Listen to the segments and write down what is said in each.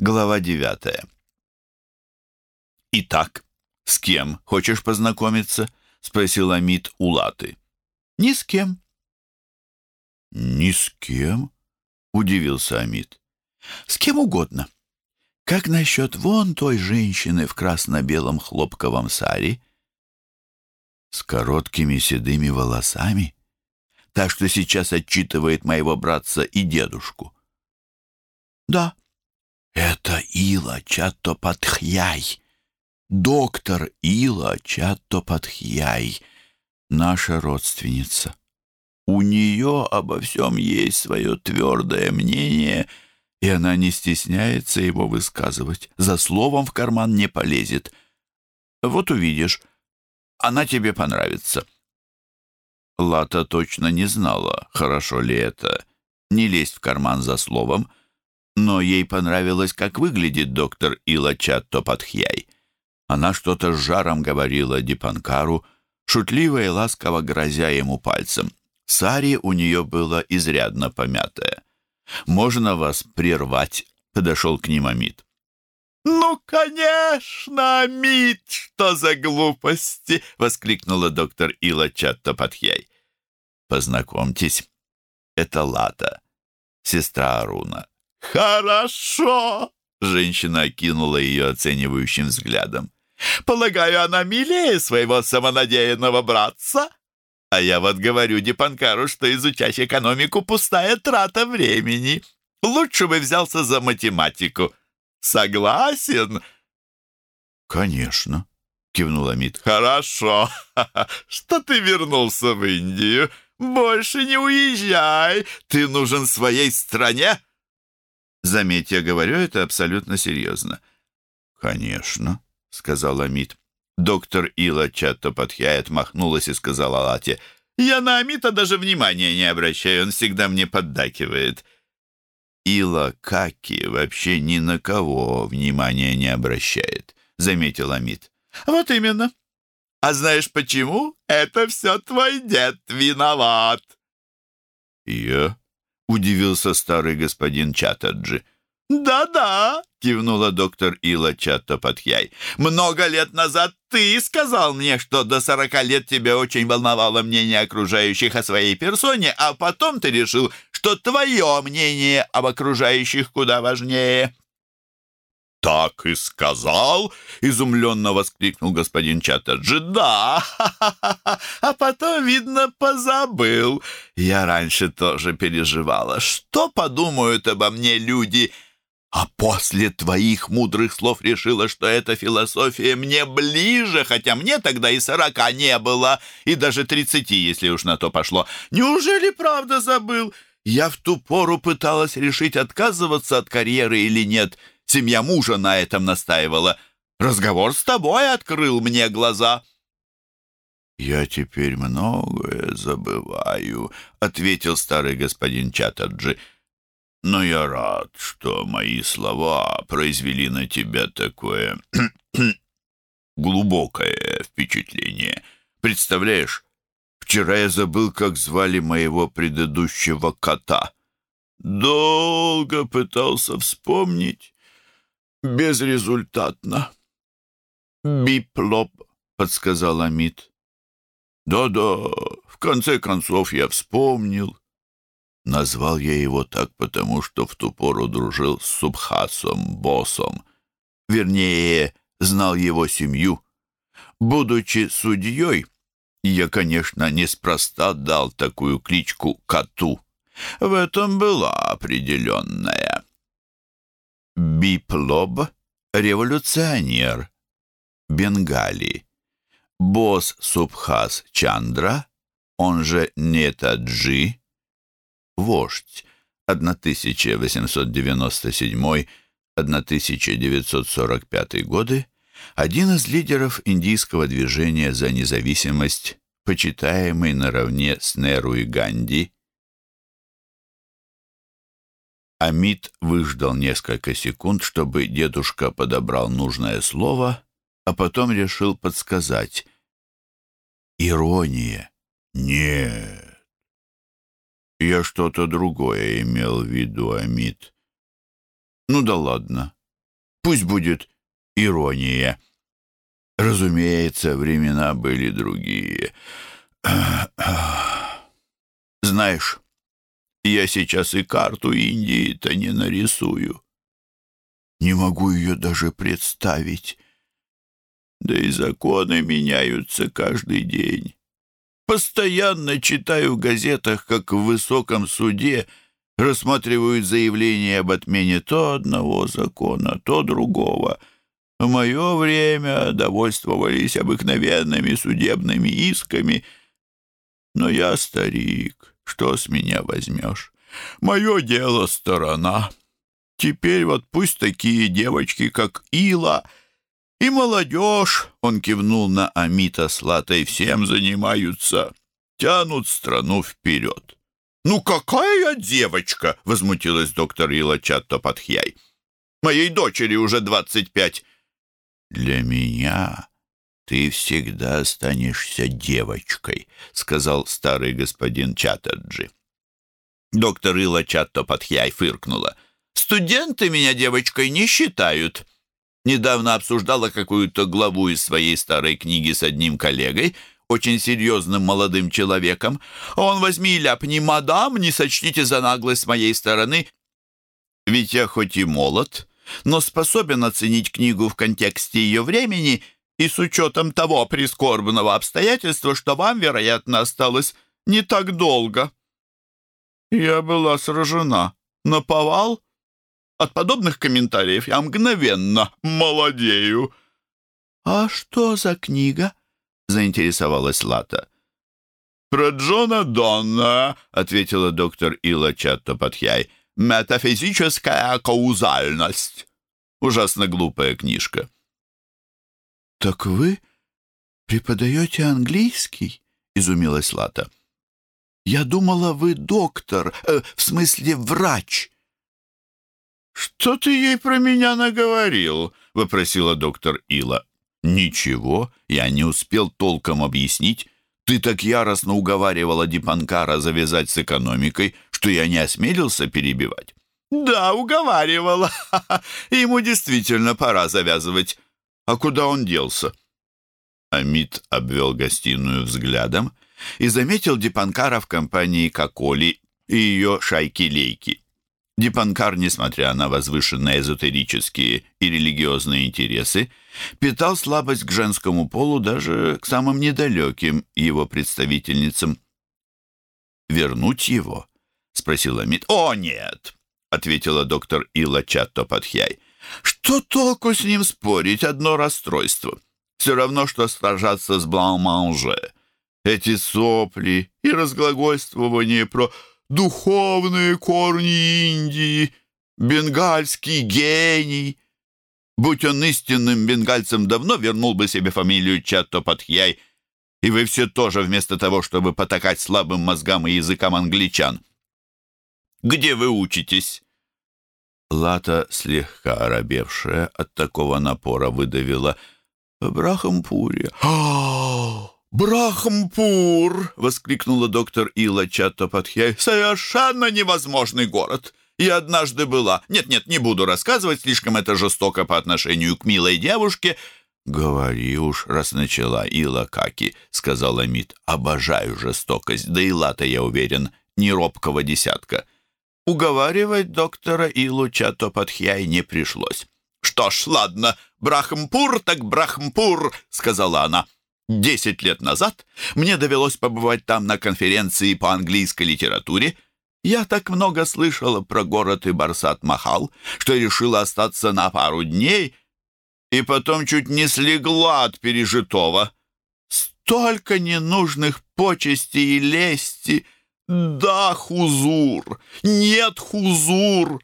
Глава девятая. «Итак, с кем хочешь познакомиться?» — спросил Амит у Латы. «Ни с кем». «Ни с кем?» — удивился Амит. «С кем угодно. Как насчет вон той женщины в красно-белом хлопковом саре?» «С короткими седыми волосами?» «Та, что сейчас отчитывает моего братца и дедушку». «Да». «Это Ила Чаттопатхьяй, доктор Ила Чаттопатхьяй, наша родственница. У нее обо всем есть свое твердое мнение, и она не стесняется его высказывать. За словом в карман не полезет. Вот увидишь, она тебе понравится». Лата точно не знала, хорошо ли это, не лезть в карман за словом, но ей понравилось, как выглядит доктор Илачат Топатхьяй. Она что-то с жаром говорила Дипанкару, шутливо и ласково грозя ему пальцем. Сари у нее было изрядно помятое. «Можно вас прервать?» — подошел к ним Амид. «Ну, конечно, Амид, что за глупости!» — воскликнула доктор Ила Чаттопатхьяй. «Познакомьтесь, это Лата, сестра Аруна. «Хорошо!» — женщина окинула ее оценивающим взглядом. «Полагаю, она милее своего самонадеянного братца?» А я вот говорю Дипанкару, что изучать экономику — пустая трата времени. Лучше бы взялся за математику. Согласен?» «Конечно», — кивнула Мит. «Хорошо, что ты вернулся в Индию. Больше не уезжай. Ты нужен своей стране». Заметь, я говорю это абсолютно серьезно. «Конечно», — сказал Амит. Доктор Ила Чаттопатхьяй отмахнулась и сказала Лате, «Я на Амита даже внимания не обращаю, он всегда мне поддакивает». Ила Каки вообще ни на кого внимания не обращает, заметил Амит. «Вот именно. А знаешь почему? Это все твой дед виноват». «Я?» — удивился старый господин Чатаджи. «Да-да», — кивнула доктор Ила Чаттопатхьяй. «Много лет назад ты сказал мне, что до сорока лет тебя очень волновало мнение окружающих о своей персоне, а потом ты решил, что твое мнение об окружающих куда важнее». «Так и сказал!» — изумленно воскликнул господин Чаттаджи. «Да, а потом, видно, позабыл. Я раньше тоже переживала. Что подумают обо мне люди?» А после твоих мудрых слов решила, что эта философия мне ближе, хотя мне тогда и сорока не было, и даже тридцати, если уж на то пошло. Неужели правда забыл? Я в ту пору пыталась решить, отказываться от карьеры или нет. Семья мужа на этом настаивала. Разговор с тобой открыл мне глаза». «Я теперь многое забываю», — ответил старый господин Чаттерджи. «Но я рад, что мои слова произвели на тебя такое глубокое впечатление. Представляешь, вчера я забыл, как звали моего предыдущего кота. Долго пытался вспомнить, безрезультатно. «Биплоп», — подсказал Амит. «Да-да, в конце концов я вспомнил. Назвал я его так, потому что в ту пору дружил с Субхасом, боссом. Вернее, знал его семью. Будучи судьей, я, конечно, неспроста дал такую кличку коту. В этом была определенная. Биплоб — революционер. Бенгали. Босс Субхас Чандра, он же Нетаджи, вождь 1897-1945 годы, один из лидеров индийского движения за независимость, почитаемый наравне с Неру и Ганди, Амит выждал несколько секунд, чтобы дедушка подобрал нужное слово, а потом решил подсказать. «Ирония? Нет. Я что-то другое имел в виду, Амит. Ну да ладно, Пусть будет ирония. Разумеется, времена были другие. Знаешь, я сейчас и карту Индии-то не нарисую. Не могу ее даже представить. Да и законы меняются каждый день. Постоянно читаю в газетах, как в высоком суде рассматривают заявления об отмене то одного закона, то другого. В мое время довольствовались обыкновенными судебными исками. Но я старик, что с меня возьмешь? Мое дело сторона. Теперь вот пусть такие девочки, как Ила, и молодежь, он кивнул на Амита с Латой, всем занимаются, тянут страну вперед. «Ну какая я девочка!» — возмутилась доктор Ила Чаттопатхьяй. «Моей дочери уже двадцать пять». «Для меня ты всегда останешься девочкой», — сказал старый господин Чаттерджи. Доктор Ила Чаттопатхьяй фыркнула. Студенты меня девочкой не считают. Недавно обсуждала какую-то главу из своей старой книги с одним коллегой, очень серьезным молодым человеком. Он возьми ляпни, мадам, не сочтите за наглость с моей стороны. Ведь я хоть и молод, но способен оценить книгу в контексте ее времени и с учетом того прискорбного обстоятельства, что вам, вероятно, осталось не так долго. Я была сражена. Наповал от подобных комментариев я мгновенно молодею. «А что за книга?» — заинтересовалась Лата. «Про Джона Донна», — ответила доктор Ила Чаттопатхяй. «Метафизическая каузальность». Ужасно глупая книжка. «Так вы преподаете английский?» — изумилась Лата. «Я думала, вы доктор, э, в смысле врач». «Что ты ей про меня наговорил?» — вопросила доктор Ила. «Ничего, я не успел толком объяснить. Ты так яростно уговаривала Дипанкара завязать с экономикой, что я не осмелился перебивать». «Да, уговаривала. Ему действительно пора завязывать. А куда он делся?» Амит обвел гостиную взглядом и заметил Дипанкара в компании Коколи и ее шайки-лейки. Дипанкар, несмотря на возвышенные эзотерические и религиозные интересы, питал слабость к женскому полу даже к самым недалеким его представительницам. «Вернуть его?» — спросил Амит. «О, нет!» — ответила доктор Ила Чаттопатхьяй. «Что толку с ним спорить? Одно расстройство. Все равно, что сражаться с Блан-Манже. Эти сопли и разглагольствование про духовные корни Индии, бенгальский гений. Будь он истинным бенгальцем, давно вернул бы себе фамилию Чаттопатхьяй, и вы все тоже, вместо того, чтобы потакать слабым мозгам и языкам англичан. Где вы учитесь?» Лата, слегка оробевшая от такого напора, выдавила «В Брахампуре». «Брахмпур!» — воскликнула доктор Ила Чаттопатхей. «Совершенно невозможный город! Я однажды была... Нет-нет, не буду рассказывать, слишком это жестоко по отношению к милой девушке». «Говори уж, раз начала Ила Каки», — сказала Мит. «Обожаю жестокость, да и Лата, я уверен, не робкого десятка». Уговаривать доктора Илу Чаттопатхьяй не пришлось. «Что ж, ладно, Брахмпур так Брахмпур», — сказала она. Десять лет назад мне довелось побывать там на конференции по английской литературе. Я так много слышала про город и Барсат-Махал, что решила остаться на пару дней и потом чуть не слегла от пережитого. Столько ненужных почестей и лести. Да, хузур, нет хузур,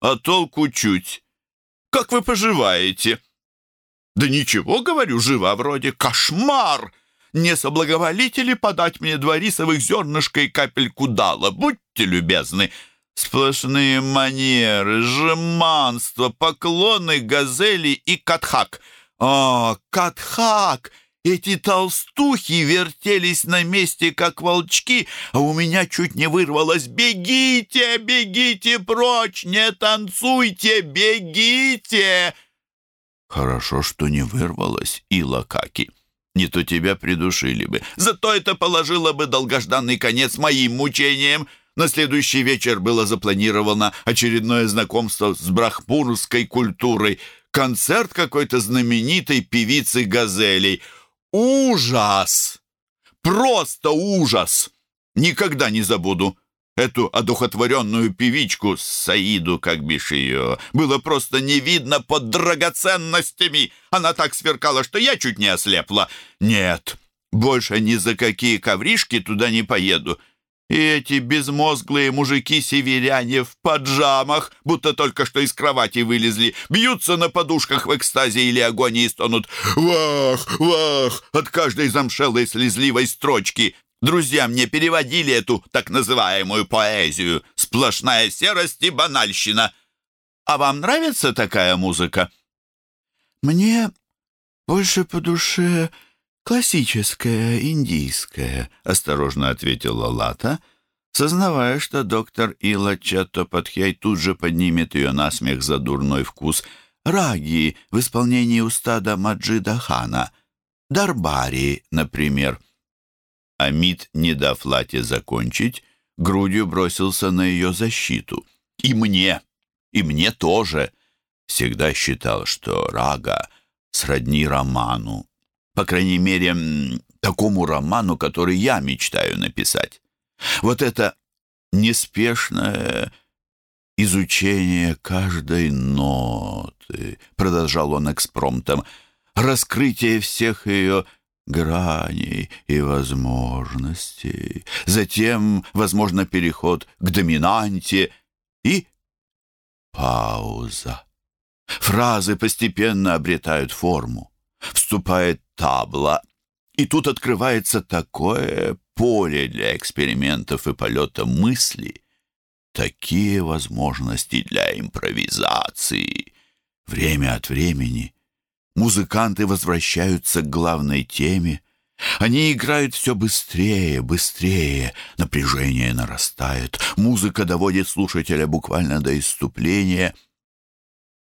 а толку чуть. Как вы поживаете?» Да ничего, говорю, жива вроде. Кошмар! Не соблаговолите ли подать мне два рисовых зернышка и капельку дала? Будьте любезны. Сплошные манеры, жеманство, поклоны, газели и катхак. О, катхак! Эти толстухи вертелись на месте, как волчки, а у меня чуть не вырвалось «Бегите, бегите прочь, не танцуйте, бегите!» Хорошо, что не вырвалась, Ила Каки. Не то тебя придушили бы. Зато это положило бы долгожданный конец моим мучениям. На следующий вечер было запланировано очередное знакомство с брахпурской культурой. Концерт какой-то знаменитой певицы Газелей. Ужас! Просто ужас! Никогда не забуду. Эту одухотворенную певичку, Саиду, как бишь ее, было просто не видно под драгоценностями. Она так сверкала, что я чуть не ослепла. Нет, больше ни за какие ковришки туда не поеду. И эти безмозглые мужики-северяне в поджамах, будто только что из кровати вылезли, бьются на подушках в экстазе или агонии стонут «Вах! Вах!» от каждой замшелой слезливой строчки. Друзья мне переводили эту так называемую поэзию. Сплошная серость и банальщина. А вам нравится такая музыка? Мне больше по душе «Классическая, индийская», — осторожно ответила Лата, сознавая, что доктор Ила Чаттопатхей тут же поднимет ее на смех за дурной вкус. «Раги» в исполнении устада Маджида Хана, «Дарбари», например. Амид, не дав Лате закончить, грудью бросился на ее защиту. «И мне, и мне тоже!» Всегда считал, что рага сродни роману, по крайней мере, такому роману, который я мечтаю написать. Вот это неспешное изучение каждой ноты, продолжал он экспромтом, раскрытие всех ее граней и возможностей, затем, возможно, переход к доминанте и пауза. Фразы постепенно обретают форму. Вступает табла, и тут открывается такое поле для экспериментов и полета мысли, такие возможности для импровизации. Время от времени музыканты возвращаются к главной теме, они играют все быстрее, быстрее, напряжение нарастает, музыка доводит слушателя буквально до иступления —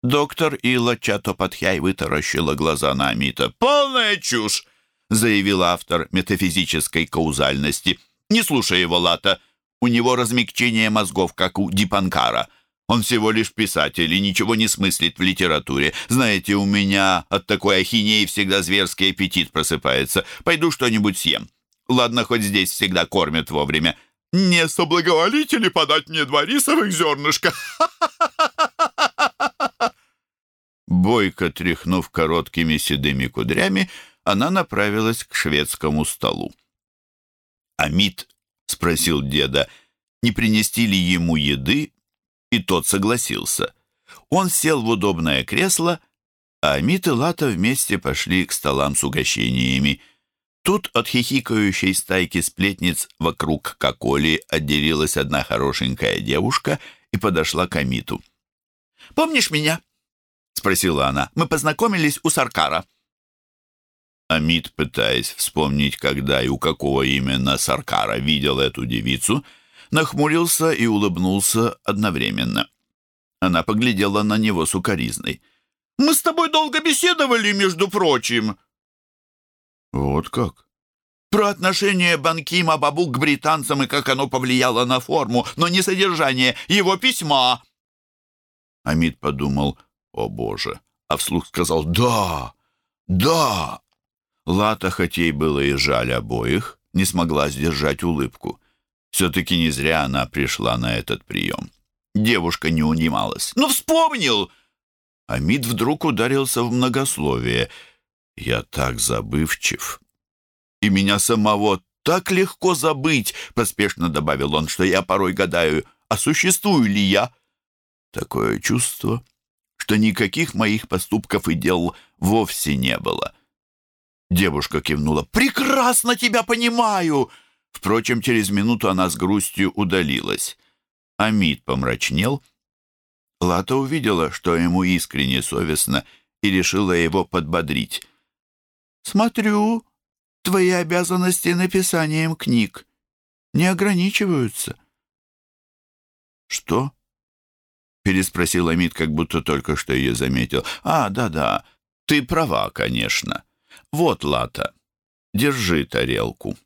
Доктор Илла Чатопатхяй вытаращила глаза на Амита. «Полная чушь!» — заявил автор метафизической каузальности. «Не слушай его, Лата. У него размягчение мозгов, как у Дипанкара. Он всего лишь писатель и ничего не смыслит в литературе. Знаете, у меня от такой ахинеи всегда зверский аппетит просыпается. Пойду что-нибудь съем. Ладно, хоть здесь всегда кормят вовремя. Не соблаговолите ли подать мне два рисовых зернышка?» Бойко тряхнув короткими седыми кудрями, она направилась к шведскому столу. Амит спросил деда, не принести ли ему еды, и тот согласился. Он сел в удобное кресло, а Амит и Лата вместе пошли к столам с угощениями. Тут от хихикающей стайки сплетниц вокруг Коколи отделилась одна хорошенькая девушка и подошла к Амиту. «Помнишь меня?» — спросила она. «Мы познакомились у Саркара». Амид, пытаясь вспомнить, когда и у какого именно Саркара видел эту девицу, нахмурился и улыбнулся одновременно. Она поглядела на него сукоризной. «Мы с тобой долго беседовали, между прочим». «Вот как?» «Про отношение Банкима Бабу к британцам и как оно повлияло на форму, но не содержание его письма». Амид подумал, о боже! А вслух сказал «Да! Да!» Лата, хоть ей было и жаль обоих, не смогла сдержать улыбку. Все-таки не зря она пришла на этот прием. Девушка не унималась. «Ну, вспомнил!» Амид вдруг ударился в многословие. «Я так забывчив!» «И меня самого так легко забыть!» — поспешно добавил он, что я порой гадаю, а существую ли я? Такое чувство, что никаких моих поступков и дел вовсе не было. Девушка кивнула. «Прекрасно тебя понимаю!» Впрочем, через минуту она с грустью удалилась. Амид помрачнел. Лата увидела, что ему искренне совестно, и решила его подбодрить. «Смотрю, твои обязанности написанием книг не ограничиваются». «Что?» переспросил Амид, как будто только что ее заметил. «А, да-да, ты права, конечно. Вот, Лата, держи тарелку».